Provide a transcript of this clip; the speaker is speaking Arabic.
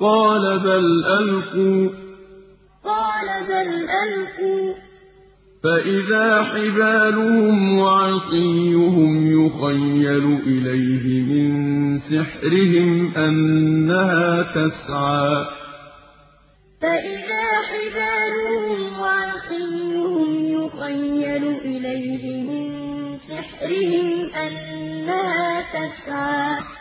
قَالَ بَلْ أَلْقُوا. قال بل ألقوا ۖ. فَإِذَا حِبَالُهُمْ وَعِصِيُّهُمْ يُخَيَّلُ إِلَيْهِ مِن سِحْرِهِمْ أَنَّهَا تَسْعَىٰ. فَإِذَا حِبَالُهُمْ وَعِصِيُّهُمْ يُخَيَّلُ إِلَيْهِ مِن سِحْرِهِمْ أَنَّهَا تَسْعَىٰ.